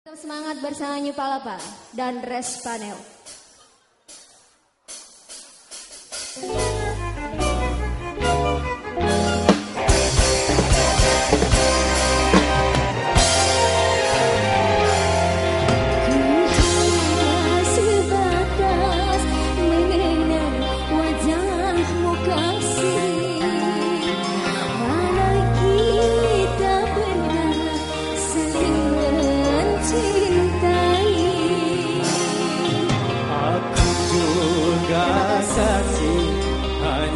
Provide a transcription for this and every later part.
Semangat bersama Palapa dan Respanel.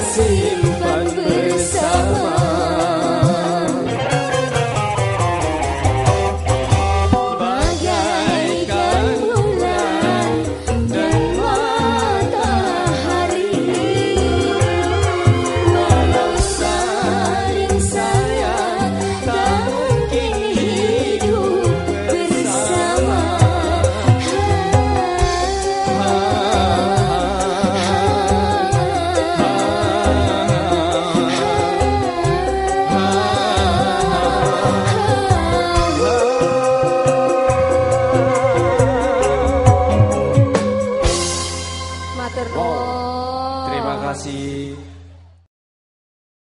se iluminar.